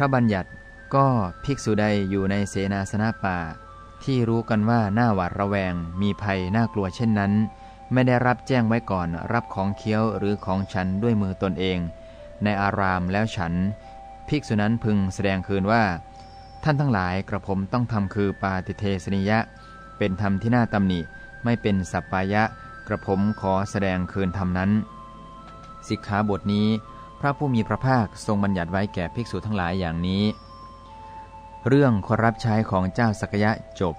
พระบัญญัติก็ภิกษุใดอยู่ในเสนาสนะป่า ที่รู้กันว่าหน้าหวาดระแวงมีภัยน่ากลัวเช่นนั้น ไม่ได้รับแจ้งไว้ก่อนรับของเคี้ยวหรือของฉันด้วยมือตนเอง ในอารามแล้วฉัน ภิกษุนั้นพึงแสดงคืนว่า ท่านทั้งหลายกระผมต้องทำคือปาติเทสนิยะ เป็นธรรมที่น่าตำหนิ ไม่เป็นสัปปายะ กระผมขอแสดงคืนธรรมนั้นสิกขาบทนี้ พระผู้มีพระภาคทรงบัญญัติไว้แก่ภิกษุทั้งหลายอย่างนี้ เรื่องคนรับใช้ของเจ้าสักยะจบ